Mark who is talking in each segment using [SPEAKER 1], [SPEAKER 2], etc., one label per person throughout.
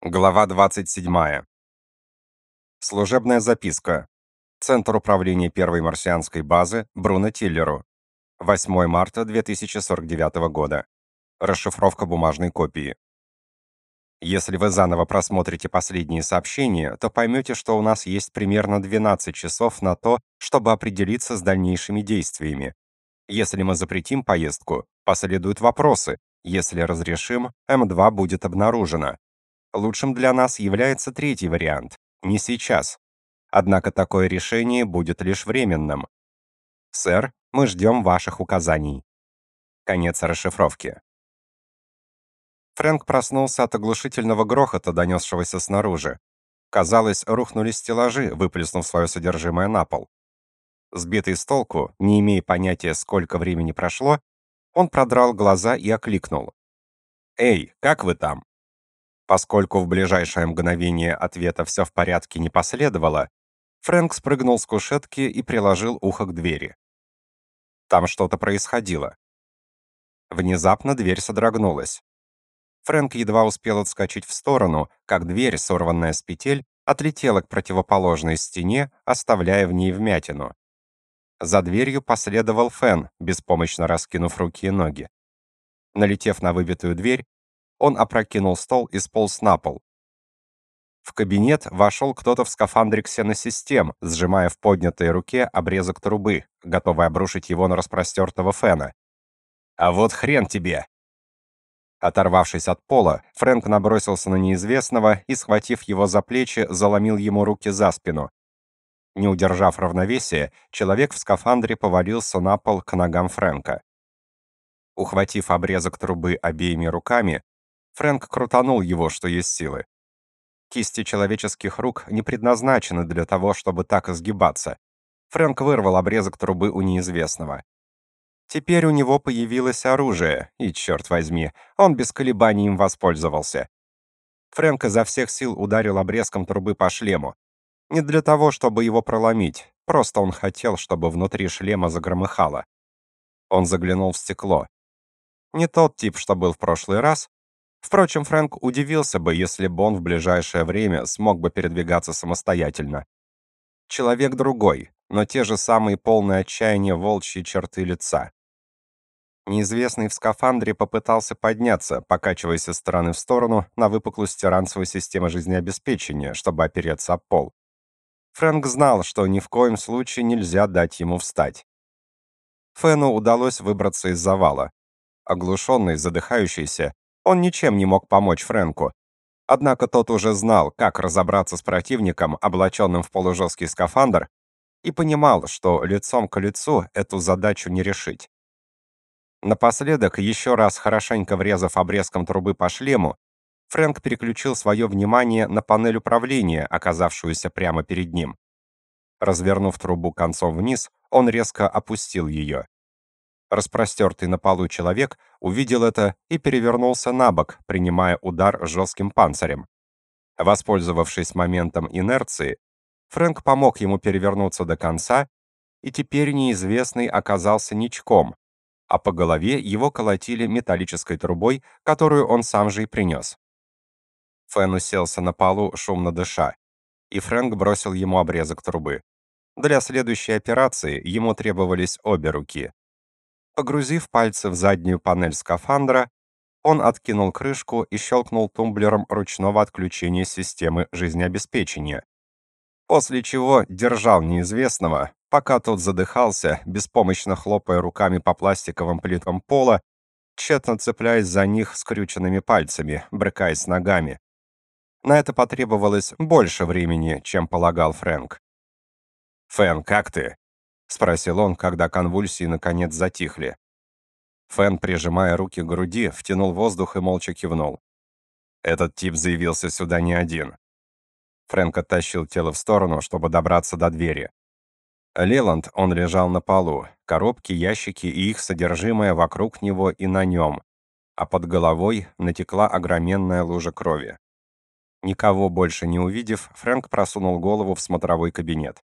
[SPEAKER 1] Глава 27. Служебная записка. Центр управления первой марсианской базы Бруно Тиллеру. 8 марта 2049 года. Расшифровка бумажной копии. Если вы заново просмотрите последние сообщения, то поймете, что у нас есть примерно 12 часов на то, чтобы определиться с дальнейшими действиями. Если мы запретим поездку, последуют вопросы. Если разрешим, М2 будет обнаружено. Лучшим для нас является третий вариант не сейчас. Однако такое решение будет лишь временным. Сэр, мы ждем ваших указаний. Конец расшифровки. Фрэнк проснулся от оглушительного грохота, донесшегося снаружи. Казалось, рухнули стеллажи, выплеснув свое содержимое на пол. Сбитый с толку, не имея понятия, сколько времени прошло, он продрал глаза и окликнул. «Эй, как вы там?» Поскольку в ближайшее мгновение ответа «все в порядке» не последовало, Фрэнк спрыгнул с кушетки и приложил ухо к двери. Там что-то происходило. Внезапно дверь содрогнулась. Фрэнк едва успел отскочить в сторону, как дверь, сорванная с петель, отлетела к противоположной стене, оставляя в ней вмятину. За дверью последовал Фен, беспомощно раскинув руки и ноги. Налетев на выбитую дверь, он опрокинул стол и сполз на пол. В кабинет вошел кто-то в скафандре ксеносистем, сжимая в поднятой руке обрезок трубы, готовый обрушить его на распростертого Фена. «А вот хрен тебе!» Оторвавшись от пола, Фрэнк набросился на неизвестного и, схватив его за плечи, заломил ему руки за спину. Не удержав равновесия, человек в скафандре повалился на пол к ногам Фрэнка. Ухватив обрезок трубы обеими руками, Фрэнк крутанул его, что есть силы. Кисти человеческих рук не предназначены для того, чтобы так изгибаться. Фрэнк вырвал обрезок трубы у неизвестного. Теперь у него появилось оружие, и, черт возьми, он без колебаний им воспользовался. Фрэнк изо всех сил ударил обрезком трубы по шлему. Не для того, чтобы его проломить, просто он хотел, чтобы внутри шлема загромыхало. Он заглянул в стекло. Не тот тип, что был в прошлый раз, Впрочем, Фрэнк удивился бы, если бы он в ближайшее время смог бы передвигаться самостоятельно. Человек другой, но те же самые полные отчаяния волчьи черты лица. Неизвестный в скафандре попытался подняться, покачиваясь из стороны в сторону на выпуклости ранцевой системы жизнеобеспечения, чтобы опереться об пол. Фрэнк знал, что ни в коем случае нельзя дать ему встать. Фену удалось выбраться из завала. Оглушенный, задыхающийся, он ничем не мог помочь Фрэнку. Однако тот уже знал, как разобраться с противником, облаченным в полужесткий скафандр, и понимал, что лицом к лицу эту задачу не решить. Напоследок, еще раз хорошенько врезав обрезком трубы по шлему, Фрэнк переключил свое внимание на панель управления, оказавшуюся прямо перед ним. Развернув трубу концом вниз, он резко опустил ее. Распростертый на полу человек увидел это и перевернулся на бок, принимая удар жестким панцирем. Воспользовавшись моментом инерции, Фрэнк помог ему перевернуться до конца, и теперь неизвестный оказался ничком, а по голове его колотили металлической трубой, которую он сам же и принес. Фэн уселся на полу, шумно дыша, и Фрэнк бросил ему обрезок трубы. Для следующей операции ему требовались обе руки. Погрузив пальцы в заднюю панель скафандра, он откинул крышку и щелкнул тумблером ручного отключения системы жизнеобеспечения. После чего держал неизвестного, пока тот задыхался, беспомощно хлопая руками по пластиковым плиткам пола, тщетно цепляясь за них скрюченными пальцами, брыкаясь ногами. На это потребовалось больше времени, чем полагал Фрэнк. «Фэн, как ты?» — спросил он, когда конвульсии наконец затихли. Фэн, прижимая руки к груди, втянул воздух и молча кивнул. Этот тип заявился сюда не один. Фрэнк оттащил тело в сторону, чтобы добраться до двери. Леланд, он лежал на полу, коробки, ящики и их содержимое вокруг него и на нем, а под головой натекла огроменная лужа крови. Никого больше не увидев, Фрэнк просунул голову в смотровой кабинет.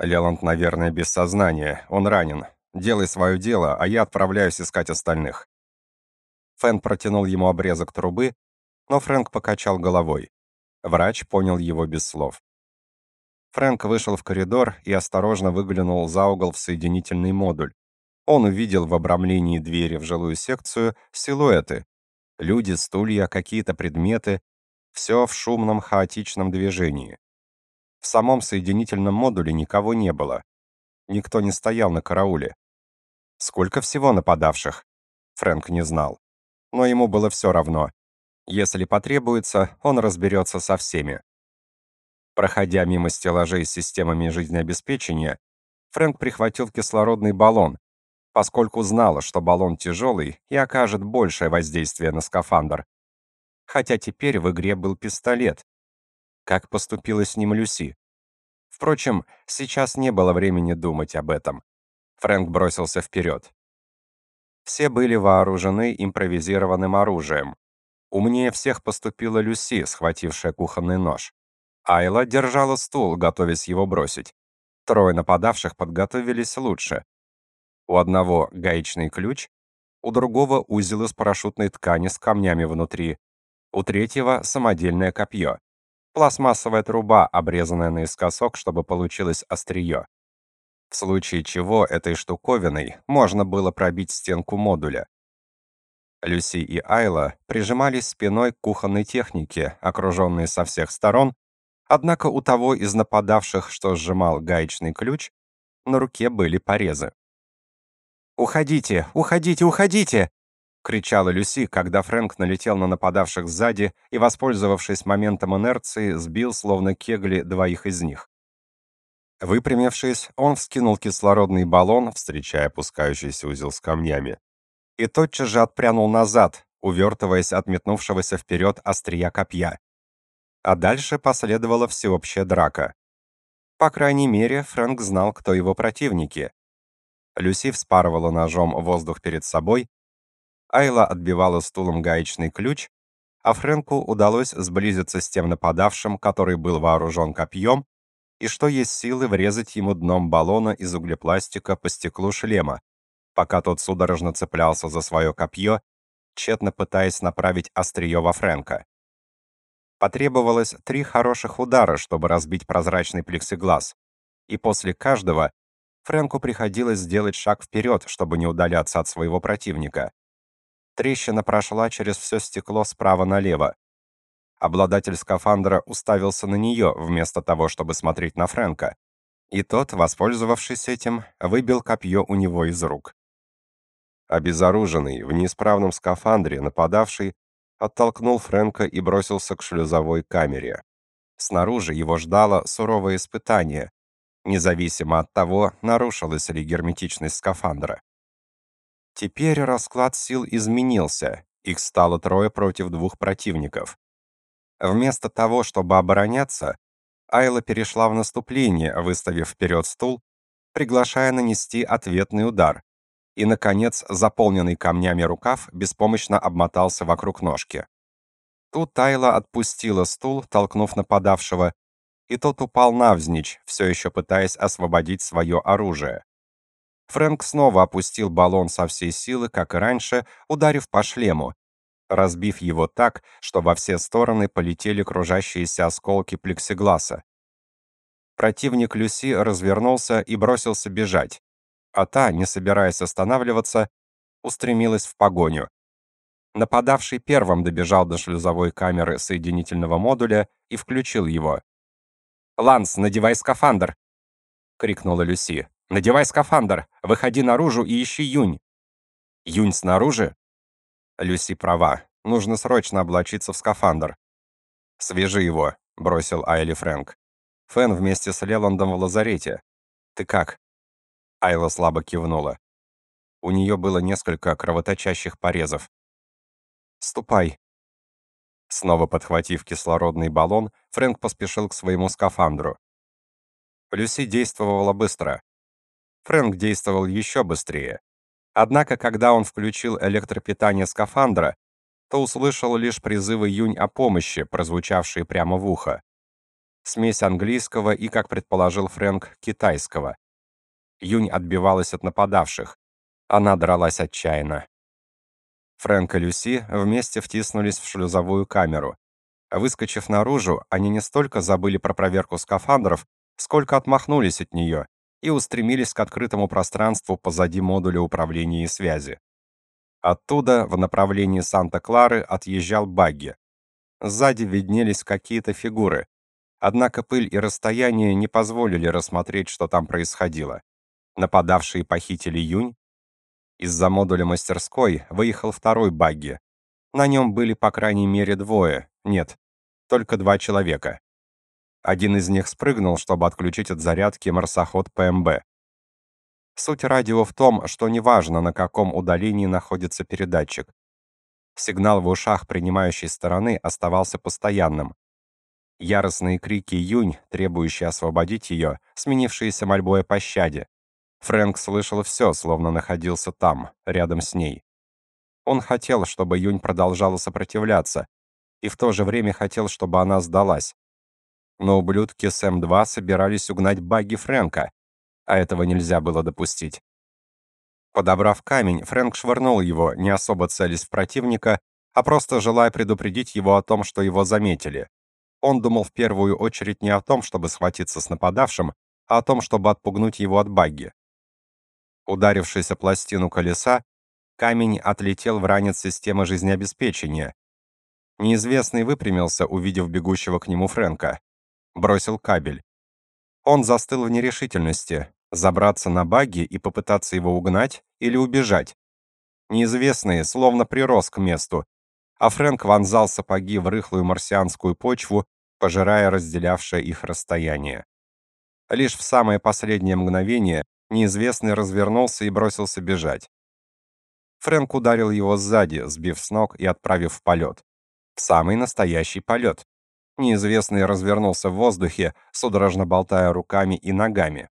[SPEAKER 1] Леланд, наверное, без сознания. Он ранен. Делай свое дело, а я отправляюсь искать остальных. Фэн протянул ему обрезок трубы, Но Фрэнк покачал головой. Врач понял его без слов. Фрэнк вышел в коридор и осторожно выглянул за угол в соединительный модуль. Он увидел в обрамлении двери в жилую секцию силуэты. Люди, стулья, какие-то предметы. Все в шумном, хаотичном движении. В самом соединительном модуле никого не было. Никто не стоял на карауле. Сколько всего нападавших? Фрэнк не знал. Но ему было все равно. Если потребуется, он разберется со всеми. Проходя мимо стеллажей с системами жизнеобеспечения, Фрэнк прихватил кислородный баллон, поскольку знал, что баллон тяжелый и окажет большее воздействие на скафандр. Хотя теперь в игре был пистолет. Как поступила с ним Люси? Впрочем, сейчас не было времени думать об этом. Фрэнк бросился вперед. Все были вооружены импровизированным оружием. Умнее всех поступила Люси, схватившая кухонный нож. Айла держала стул, готовясь его бросить. Трое нападавших подготовились лучше. У одного гаечный ключ, у другого узел из парашютной ткани с камнями внутри, у третьего самодельное копье. Пластмассовая труба, обрезанная наискосок, чтобы получилось острие. В случае чего этой штуковиной можно было пробить стенку модуля. Люси и Айла прижимались спиной к кухонной технике, окруженные со всех сторон, однако у того из нападавших, что сжимал гаечный ключ, на руке были порезы. «Уходите! Уходите! Уходите!» — кричала Люси, когда Фрэнк налетел на нападавших сзади и, воспользовавшись моментом инерции, сбил, словно кегли, двоих из них. Выпрямившись, он вскинул кислородный баллон, встречая опускающийся узел с камнями, и тотчас же отпрянул назад, увертываясь от метнувшегося вперед острия копья. А дальше последовала всеобщая драка. По крайней мере, Фрэнк знал, кто его противники. Люси вспарывала ножом воздух перед собой, Айла отбивала стулом гаечный ключ, а Фрэнку удалось сблизиться с тем нападавшим, который был вооружен копьем, и что есть силы врезать ему дном баллона из углепластика по стеклу шлема, пока тот судорожно цеплялся за свое копье, тщетно пытаясь направить острие во Фрэнка. Потребовалось три хороших удара, чтобы разбить прозрачный плексиглаз, и после каждого Фрэнку приходилось сделать шаг вперед, чтобы не удаляться от своего противника. Трещина прошла через все стекло справа налево. Обладатель скафандра уставился на нее, вместо того, чтобы смотреть на Фрэнка. И тот, воспользовавшись этим, выбил копье у него из рук. Обезоруженный, в неисправном скафандре, нападавший, оттолкнул Фрэнка и бросился к шлюзовой камере. Снаружи его ждало суровое испытание, независимо от того, нарушилась ли герметичность скафандра. Теперь расклад сил изменился, их стало трое против двух противников. Вместо того, чтобы обороняться, Айла перешла в наступление, выставив вперед стул, приглашая нанести ответный удар. И, наконец, заполненный камнями рукав беспомощно обмотался вокруг ножки. Тут Айла отпустила стул, толкнув нападавшего, и тот упал навзничь, все еще пытаясь освободить свое оружие. Фрэнк снова опустил баллон со всей силы, как и раньше, ударив по шлему, разбив его так, что во все стороны полетели кружащиеся осколки плексигласа. Противник Люси развернулся и бросился бежать, а та, не собираясь останавливаться, устремилась в погоню. Нападавший первым добежал до шлюзовой камеры соединительного модуля и включил его. «Ланс, надевай скафандр!» — крикнула Люси. Надевай скафандр, выходи наружу и ищи Юнь. Юнь снаружи? Люси права. Нужно срочно облачиться в скафандр. Свяжи его, бросил Айли Фрэнк. Фэн вместе с Леландом в лазарете. Ты как? Айла слабо кивнула. У нее было несколько кровоточащих порезов. Ступай. Снова подхватив кислородный баллон, Фрэнк поспешил к своему скафандру. Люси действовала быстро. Фрэнк действовал еще быстрее. Однако, когда он включил электропитание скафандра, то услышал лишь призывы Юнь о помощи, прозвучавшие прямо в ухо. Смесь английского и, как предположил Фрэнк, китайского. Юнь отбивалась от нападавших. Она дралась отчаянно. Фрэнк и Люси вместе втиснулись в шлюзовую камеру. Выскочив наружу, они не столько забыли про проверку скафандров, сколько отмахнулись от нее и устремились к открытому пространству позади модуля управления и связи. Оттуда в направлении Санта-Клары отъезжал багги. Сзади виднелись какие-то фигуры. Однако пыль и расстояние не позволили рассмотреть, что там происходило. Нападавшие похитили Юнь. Из-за модуля мастерской выехал второй багги. На нем были по крайней мере двое, нет, только два человека. Один из них спрыгнул, чтобы отключить от зарядки марсоход ПМБ. Суть радио в том, что неважно, на каком удалении находится передатчик. Сигнал в ушах принимающей стороны оставался постоянным. Яростные крики Юнь, требующие освободить ее, сменившиеся мольбой о пощаде. Фрэнк слышал все, словно находился там, рядом с ней. Он хотел, чтобы Юнь продолжала сопротивляться, и в то же время хотел, чтобы она сдалась. Но ублюдки с М2 собирались угнать багги Фрэнка, а этого нельзя было допустить. Подобрав камень, Фрэнк швырнул его, не особо целясь в противника, а просто желая предупредить его о том, что его заметили. Он думал в первую очередь не о том, чтобы схватиться с нападавшим, а о том, чтобы отпугнуть его от багги. Ударившись о пластину колеса, камень отлетел в ранец системы жизнеобеспечения. Неизвестный выпрямился, увидев бегущего к нему Фрэнка бросил кабель. Он застыл в нерешительности, забраться на багги и попытаться его угнать или убежать. Неизвестный словно прирос к месту, а Фрэнк вонзал сапоги в рыхлую марсианскую почву, пожирая разделявшее их расстояние. Лишь в самое последнее мгновение неизвестный развернулся и бросился бежать. Фрэнк ударил его сзади, сбив с ног и отправив в полет. В самый настоящий полет. Неизвестный развернулся в воздухе, судорожно болтая руками и ногами.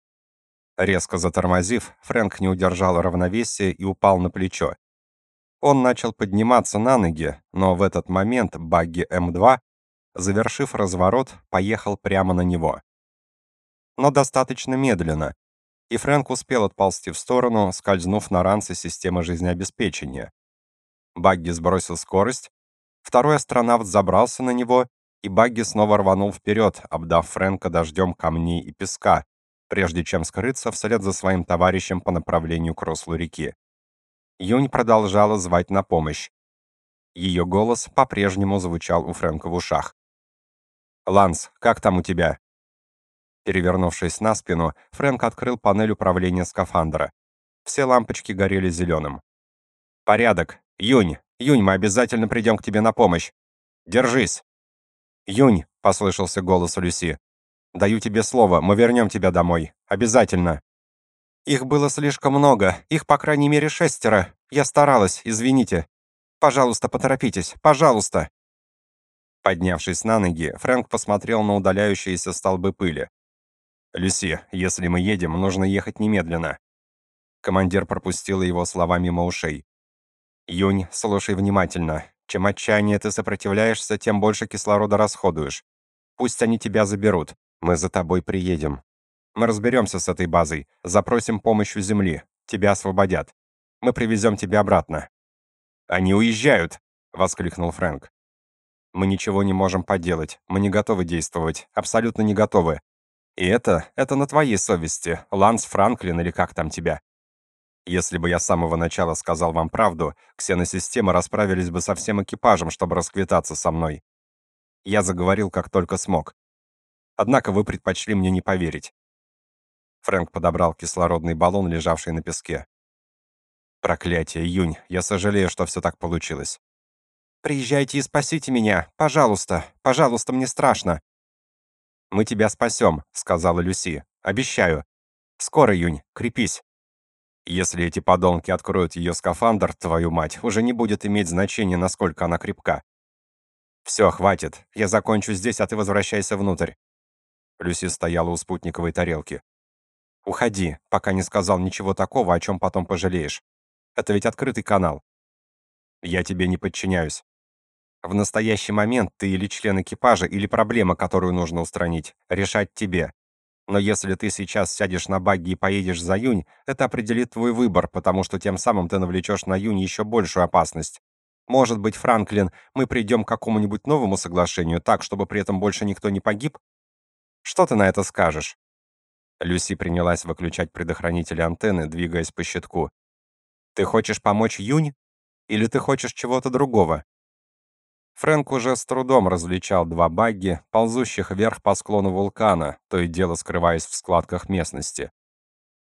[SPEAKER 1] Резко затормозив, Фрэнк не удержал равновесия и упал на плечо. Он начал подниматься на ноги, но в этот момент багги М2, завершив разворот, поехал прямо на него. Но достаточно медленно, и Фрэнк успел отползти в сторону, скользнув на ранцы системы жизнеобеспечения. Багги сбросил скорость, второй астронавт забрался на него и багги снова рванул вперед, обдав Фрэнка дождем камней и песка, прежде чем скрыться вслед за своим товарищем по направлению к руслу реки. Юнь продолжала звать на помощь. Ее голос по-прежнему звучал у Фрэнка в ушах. «Ланс, как там у тебя?» Перевернувшись на спину, Фрэнк открыл панель управления скафандра. Все лампочки горели зеленым. «Порядок. Юнь, Юнь, мы обязательно придем к тебе на помощь. Держись!» «Юнь», — послышался голос Люси, — «даю тебе слово, мы вернем тебя домой. Обязательно». «Их было слишком много, их, по крайней мере, шестеро. Я старалась, извините. Пожалуйста, поторопитесь, пожалуйста». Поднявшись на ноги, Фрэнк посмотрел на удаляющиеся столбы пыли. «Люси, если мы едем, нужно ехать немедленно». Командир пропустил его слова мимо ушей. «Юнь, слушай внимательно. Чем отчаяннее ты сопротивляешься, тем больше кислорода расходуешь. Пусть они тебя заберут. Мы за тобой приедем. Мы разберемся с этой базой, запросим помощь у Земли. Тебя освободят. Мы привезем тебя обратно». «Они уезжают!» — воскликнул Фрэнк. «Мы ничего не можем поделать. Мы не готовы действовать. Абсолютно не готовы. И это, это на твоей совести, Ланс Франклин или как там тебя. Если бы я с самого начала сказал вам правду, ксеносистемы расправились бы со всем экипажем, чтобы расквитаться со мной. Я заговорил, как только смог. Однако вы предпочли мне не поверить. Фрэнк подобрал кислородный баллон, лежавший на песке. Проклятие, Юнь, я сожалею, что все так получилось. Приезжайте и спасите меня, пожалуйста, пожалуйста, мне страшно. Мы тебя спасем, сказала Люси. Обещаю. Скоро, Юнь, крепись. Если эти подонки откроют ее скафандр, твою мать, уже не будет иметь значения, насколько она крепка. Все, хватит. Я закончу здесь, а ты возвращайся внутрь. Люси стояла у спутниковой тарелки. Уходи, пока не сказал ничего такого, о чем потом пожалеешь. Это ведь открытый канал. Я тебе не подчиняюсь. В настоящий момент ты или член экипажа, или проблема, которую нужно устранить, решать тебе. Но если ты сейчас сядешь на багги и поедешь за Юнь, это определит твой выбор, потому что тем самым ты навлечешь на Юнь еще большую опасность. Может быть, Франклин, мы придем к какому-нибудь новому соглашению, так, чтобы при этом больше никто не погиб? Что ты на это скажешь?» Люси принялась выключать предохранители антенны, двигаясь по щитку. «Ты хочешь помочь Юнь? Или ты хочешь чего-то другого?» Фрэнк уже с трудом различал два багги, ползущих вверх по склону вулкана, то и дело скрываясь в складках местности.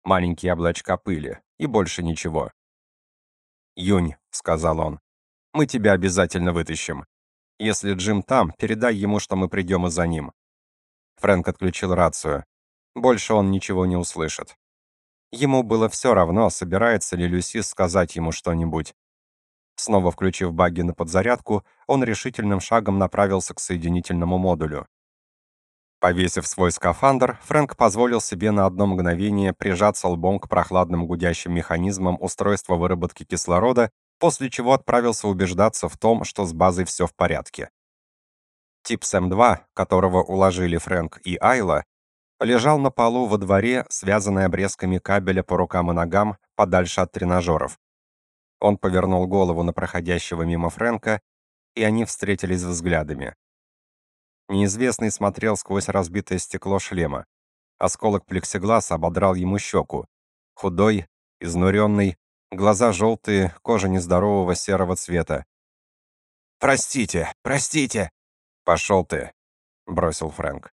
[SPEAKER 1] Маленькие облачка пыли, и больше ничего. «Юнь», — сказал он, — «мы тебя обязательно вытащим. Если Джим там, передай ему, что мы придем и за ним». Фрэнк отключил рацию. Больше он ничего не услышит. Ему было все равно, собирается ли Люси сказать ему что-нибудь. Снова включив багги на подзарядку, он решительным шагом направился к соединительному модулю. Повесив свой скафандр, Фрэнк позволил себе на одно мгновение прижаться лбом к прохладным гудящим механизмам устройства выработки кислорода, после чего отправился убеждаться в том, что с базой все в порядке. Тип СМ-2, которого уложили Фрэнк и Айла, лежал на полу во дворе, связанный обрезками кабеля по рукам и ногам, подальше от тренажеров. Он повернул голову на проходящего мимо Фрэнка, и они встретились взглядами. Неизвестный смотрел сквозь разбитое стекло шлема. Осколок плексигласа ободрал ему щеку. Худой, изнуренный, глаза желтые, кожа нездорового серого цвета. «Простите, простите!» «Пошел ты!» — бросил Фрэнк.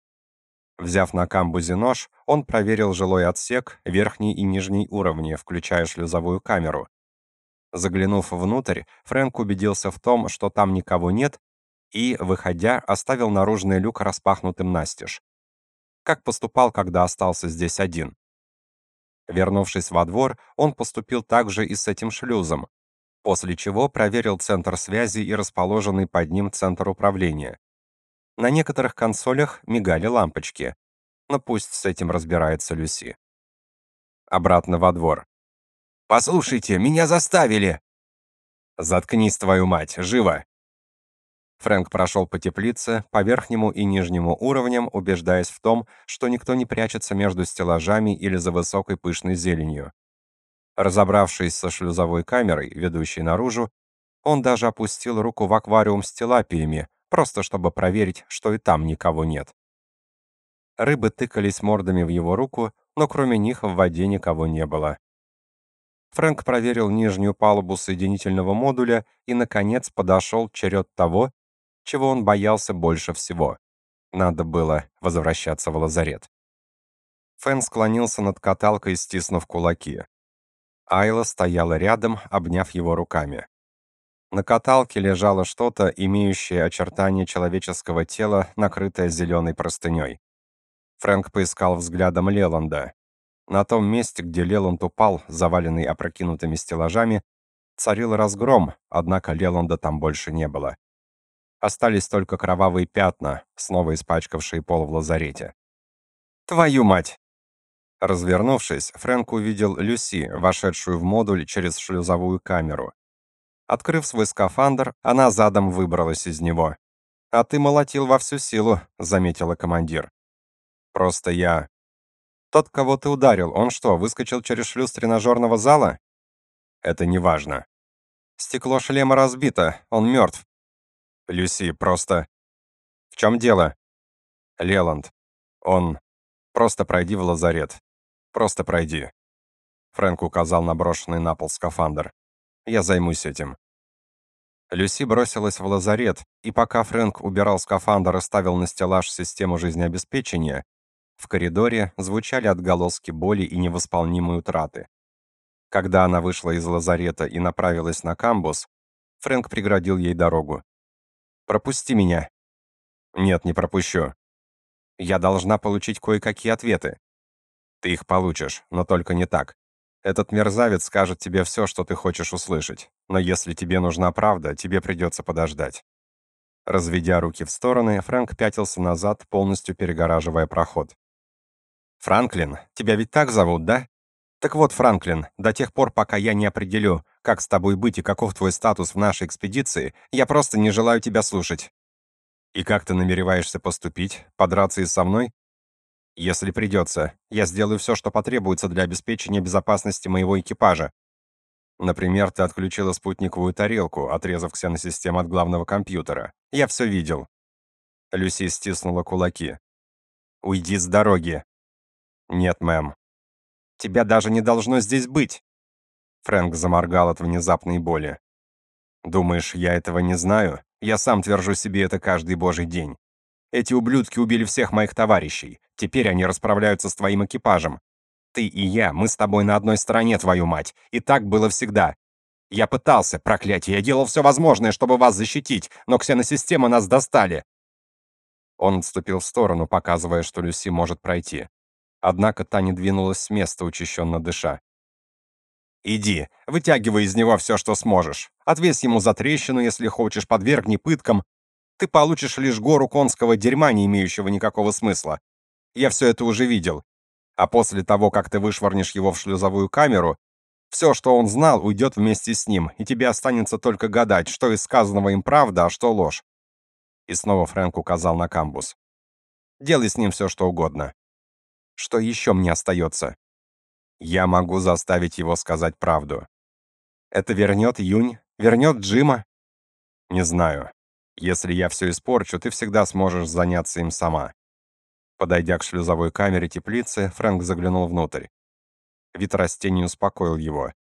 [SPEAKER 1] Взяв на камбузе нож, он проверил жилой отсек, верхний и нижний уровни, включая шлюзовую камеру. Заглянув внутрь, Фрэнк убедился в том, что там никого нет, и, выходя, оставил наружный люк распахнутым настежь. Как поступал, когда остался здесь один. Вернувшись во двор, он поступил так же и с этим шлюзом, после чего проверил центр связи и расположенный под ним центр управления. На некоторых консолях мигали лампочки. Но пусть с этим разбирается Люси. Обратно во двор. «Послушайте, меня заставили!» «Заткнись, твою мать, живо!» Фрэнк прошел по теплице, по верхнему и нижнему уровням, убеждаясь в том, что никто не прячется между стеллажами или за высокой пышной зеленью. Разобравшись со шлюзовой камерой, ведущей наружу, он даже опустил руку в аквариум с тилапиями, просто чтобы проверить, что и там никого нет. Рыбы тыкались мордами в его руку, но кроме них в воде никого не было. Фрэнк проверил нижнюю палубу соединительного модуля и, наконец, подошел черед того, чего он боялся больше всего. Надо было возвращаться в лазарет. Фэн склонился над каталкой, стиснув кулаки. Айла стояла рядом, обняв его руками. На каталке лежало что-то, имеющее очертания человеческого тела, накрытое зеленой простыней. Фрэнк поискал взглядом Леланда. На том месте, где Леланд упал, заваленный опрокинутыми стеллажами, царил разгром, однако Леланда там больше не было. Остались только кровавые пятна, снова испачкавшие пол в лазарете. «Твою мать!» Развернувшись, Фрэнк увидел Люси, вошедшую в модуль через шлюзовую камеру. Открыв свой скафандр, она задом выбралась из него. «А ты молотил во всю силу», — заметила командир. «Просто я...» «Тот, кого ты ударил, он что, выскочил через шлюз тренажерного зала?» «Это не важно. Стекло шлема разбито, он мертв». «Люси, просто...» «В чем дело?» «Леланд. Он... Просто пройди в лазарет. Просто пройди». Фрэнк указал на брошенный на пол скафандр. Я займусь этим. Люси бросилась в лазарет, и пока Фрэнк убирал скафандр и ставил на стеллаж систему жизнеобеспечения, в коридоре звучали отголоски боли и невосполнимой утраты. Когда она вышла из лазарета и направилась на камбус, Фрэнк преградил ей дорогу. «Пропусти меня». «Нет, не пропущу. Я должна получить кое-какие ответы». «Ты их получишь, но только не так. Этот мерзавец скажет тебе все, что ты хочешь услышать. Но если тебе нужна правда, тебе придется подождать. Разведя руки в стороны, Фрэнк пятился назад, полностью перегораживая проход. «Франклин, тебя ведь так зовут, да? Так вот, Франклин, до тех пор, пока я не определю, как с тобой быть и каков твой статус в нашей экспедиции, я просто не желаю тебя слушать». «И как ты намереваешься поступить? Подраться и со мной?» Если придется, я сделаю все, что потребуется для обеспечения безопасности моего экипажа. Например, ты отключила спутниковую тарелку, отрезав ксеносистему от главного компьютера. Я все видел. Люси стиснула кулаки. «Уйди с дороги». «Нет, мэм». «Тебя даже не должно здесь быть». Фрэнк заморгал от внезапной боли. «Думаешь, я этого не знаю? Я сам твержу себе это каждый божий день. Эти ублюдки убили всех моих товарищей. Теперь они расправляются с твоим экипажем. Ты и я, мы с тобой на одной стороне, твою мать. И так было всегда. Я пытался, проклятие, я делал все возможное, чтобы вас защитить, но ксеносистемы нас достали. Он отступил в сторону, показывая, что Люси может пройти. Однако та не двинулась с места, учащенно дыша. «Иди, вытягивай из него все, что сможешь. Отвесь ему за трещину, если хочешь, подвергни пыткам. Ты получишь лишь гору конского дерьма, не имеющего никакого смысла. Я все это уже видел. А после того, как ты вышвырнешь его в шлюзовую камеру, все, что он знал, уйдет вместе с ним, и тебе останется только гадать, что из сказанного им правда, а что ложь. И снова Фрэнк указал на камбус. Делай с ним все, что угодно. Что еще мне остается? Я могу заставить его сказать правду. Это вернет Юнь, вернет Джима? Не знаю. Если я все испорчу, ты всегда сможешь заняться им сама. Подойдя к шлюзовой камере теплицы, Фрэнк заглянул внутрь. Вид растений успокоил его.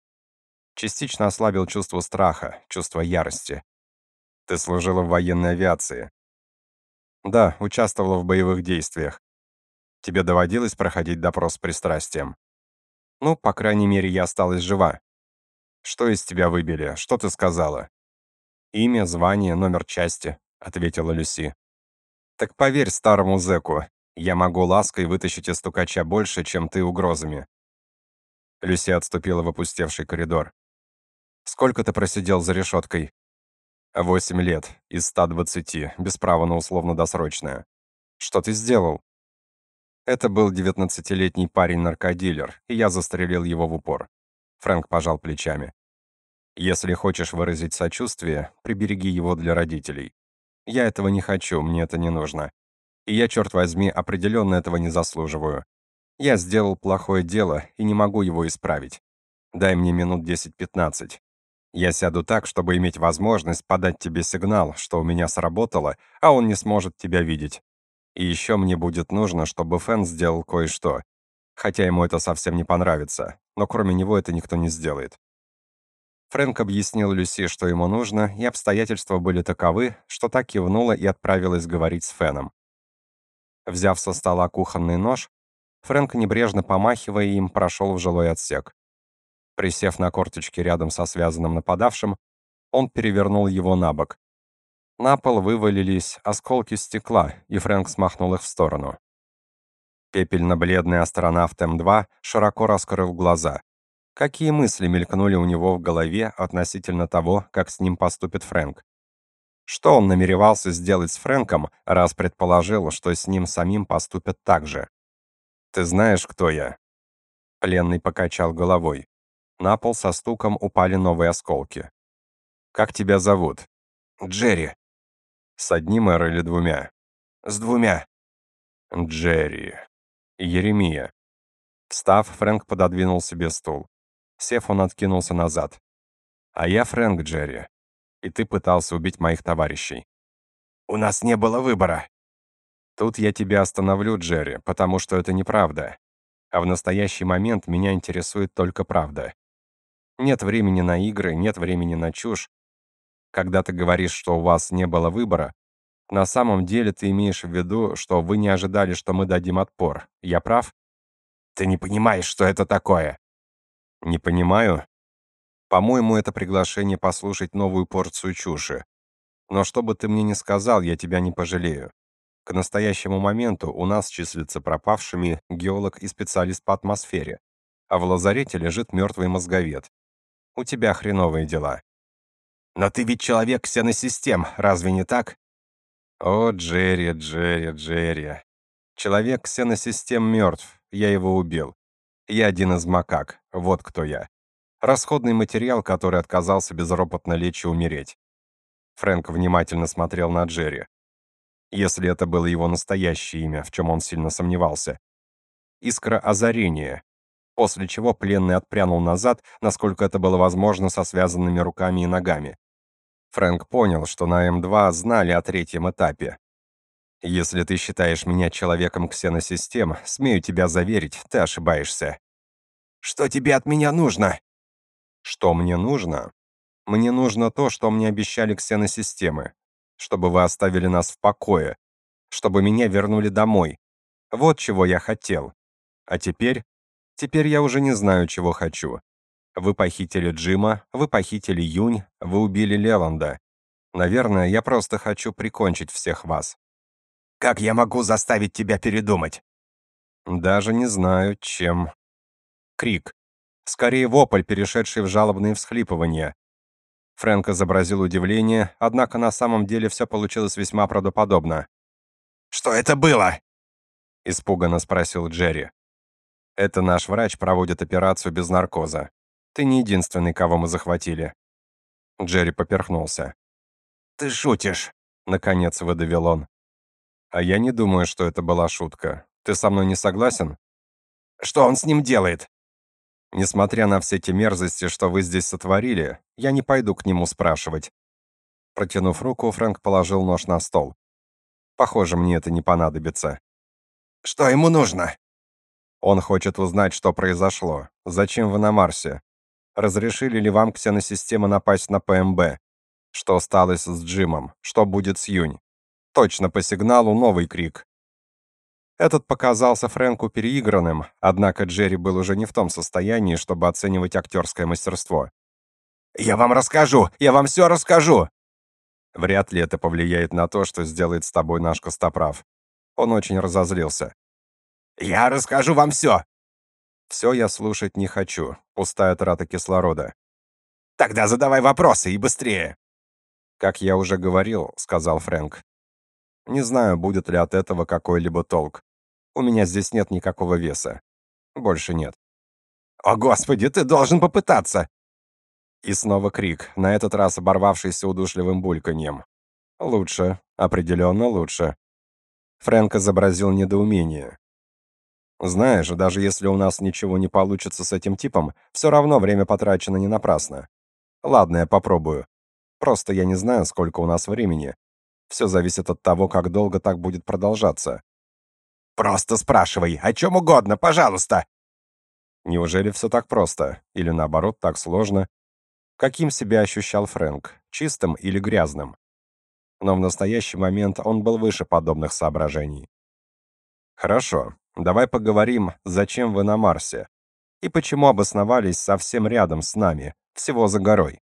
[SPEAKER 1] Частично ослабил чувство страха, чувство ярости. «Ты служила в военной авиации?» «Да, участвовала в боевых действиях. Тебе доводилось проходить допрос с пристрастием?» «Ну, по крайней мере, я осталась жива». «Что из тебя выбили? Что ты сказала?» «Имя, звание, номер части», — ответила Люси. «Так поверь старому зэку, я могу лаской вытащить из стукача больше, чем ты угрозами. Люси отступила в опустевший коридор. Сколько ты просидел за решеткой? Восемь лет, из 120, без права на условно-досрочное. Что ты сделал? Это был девятнадцатилетний парень-наркодилер, и я застрелил его в упор. Фрэнк пожал плечами. Если хочешь выразить сочувствие, прибереги его для родителей. Я этого не хочу, мне это не нужно. И я, черт возьми, определенно этого не заслуживаю. Я сделал плохое дело и не могу его исправить. Дай мне минут 10-15. Я сяду так, чтобы иметь возможность подать тебе сигнал, что у меня сработало, а он не сможет тебя видеть. И еще мне будет нужно, чтобы Фэн сделал кое-что. Хотя ему это совсем не понравится, но кроме него это никто не сделает. Фрэнк объяснил Люси, что ему нужно, и обстоятельства были таковы, что так кивнула и отправилась говорить с Феном. Взяв со стола кухонный нож, Фрэнк, небрежно помахивая им, прошел в жилой отсек. Присев на корточки рядом со связанным нападавшим, он перевернул его на бок. На пол вывалились осколки стекла, и Фрэнк смахнул их в сторону. Пепельно-бледный астронавт М2 широко раскрыл глаза. Какие мысли мелькнули у него в голове относительно того, как с ним поступит Фрэнк? Что он намеревался сделать с Фрэнком, раз предположил, что с ним самим поступят так же? «Ты знаешь, кто я?» Пленный покачал головой. На пол со стуком упали новые осколки. «Как тебя зовут?» «Джерри». «С одним «р» или двумя?» «С двумя». «Джерри». «Еремия». Встав, Фрэнк пододвинул себе стул. Сев, он откинулся назад. «А я Фрэнк Джерри и ты пытался убить моих товарищей. У нас не было выбора. Тут я тебя остановлю, Джерри, потому что это неправда. А в настоящий момент меня интересует только правда. Нет времени на игры, нет времени на чушь. Когда ты говоришь, что у вас не было выбора, на самом деле ты имеешь в виду, что вы не ожидали, что мы дадим отпор. Я прав? Ты не понимаешь, что это такое. Не понимаю. По-моему, это приглашение послушать новую порцию чуши. Но что бы ты мне ни сказал, я тебя не пожалею. К настоящему моменту у нас числится пропавшими геолог и специалист по атмосфере, а в лазарете лежит мертвый мозговед. У тебя хреновые дела. Но ты ведь человек ксеносистем, разве не так? О, Джерри, Джерри, Джерри. Человек ксеносистем мертв, я его убил. Я один из макак, вот кто я. Расходный материал, который отказался безропотно лечь и умереть. Фрэнк внимательно смотрел на Джерри. Если это было его настоящее имя, в чем он сильно сомневался. Искра озарения. после чего пленный отпрянул назад, насколько это было возможно со связанными руками и ногами. Фрэнк понял, что на М2 знали о третьем этапе. Если ты считаешь меня человеком ксеносистем, смею тебя заверить, ты ошибаешься. Что тебе от меня нужно? Что мне нужно? Мне нужно то, что мне обещали ксеносистемы. Чтобы вы оставили нас в покое. Чтобы меня вернули домой. Вот чего я хотел. А теперь Теперь я уже не знаю, чего хочу. Вы похитили Джима, вы похитили Юнь, вы убили Леванда. Наверное, я просто хочу прикончить всех вас. Как я могу заставить тебя передумать? Даже не знаю, чем. Крик. Скорее вопль, перешедший в жалобные всхлипывания. Фрэнк изобразил удивление, однако на самом деле все получилось весьма правдоподобно. «Что это было?» — испуганно спросил Джерри. Это наш врач проводит операцию без наркоза. Ты не единственный, кого мы захватили. Джерри поперхнулся. Ты шутишь, наконец выдавил он. А я не думаю, что это была шутка. Ты со мной не согласен? Что он с ним делает? Несмотря на все те мерзости, что вы здесь сотворили, я не пойду к нему спрашивать. Протянув руку, Фрэнк положил нож на стол. Похоже, мне это не понадобится. Что ему нужно? Он хочет узнать, что произошло. Зачем вы на Марсе? Разрешили ли вам ксеносистема напасть на ПМБ? Что стало с Джимом? Что будет с Юнь? Точно по сигналу новый крик. Этот показался Фрэнку переигранным, однако Джерри был уже не в том состоянии, чтобы оценивать актерское мастерство. «Я вам расскажу! Я вам все расскажу!» Вряд ли это повлияет на то, что сделает с тобой наш Костоправ. Он очень разозлился. Я расскажу вам все!» «Все я слушать не хочу. Пустая трата кислорода». «Тогда задавай вопросы и быстрее!» «Как я уже говорил», — сказал Фрэнк. «Не знаю, будет ли от этого какой-либо толк. У меня здесь нет никакого веса. Больше нет». «О, Господи, ты должен попытаться!» И снова крик, на этот раз оборвавшийся удушливым бульканьем. «Лучше, определенно лучше». Фрэнк изобразил недоумение. Знаешь, даже если у нас ничего не получится с этим типом, все равно время потрачено не напрасно. Ладно, я попробую. Просто я не знаю, сколько у нас времени. Все зависит от того, как долго так будет продолжаться. Просто спрашивай, о чем угодно, пожалуйста. Неужели все так просто? Или наоборот, так сложно? Каким себя ощущал Фрэнк? Чистым или грязным? Но в настоящий момент он был выше подобных соображений. Хорошо, Давай поговорим, зачем вы на Марсе? И почему обосновались совсем рядом с нами, всего за горой?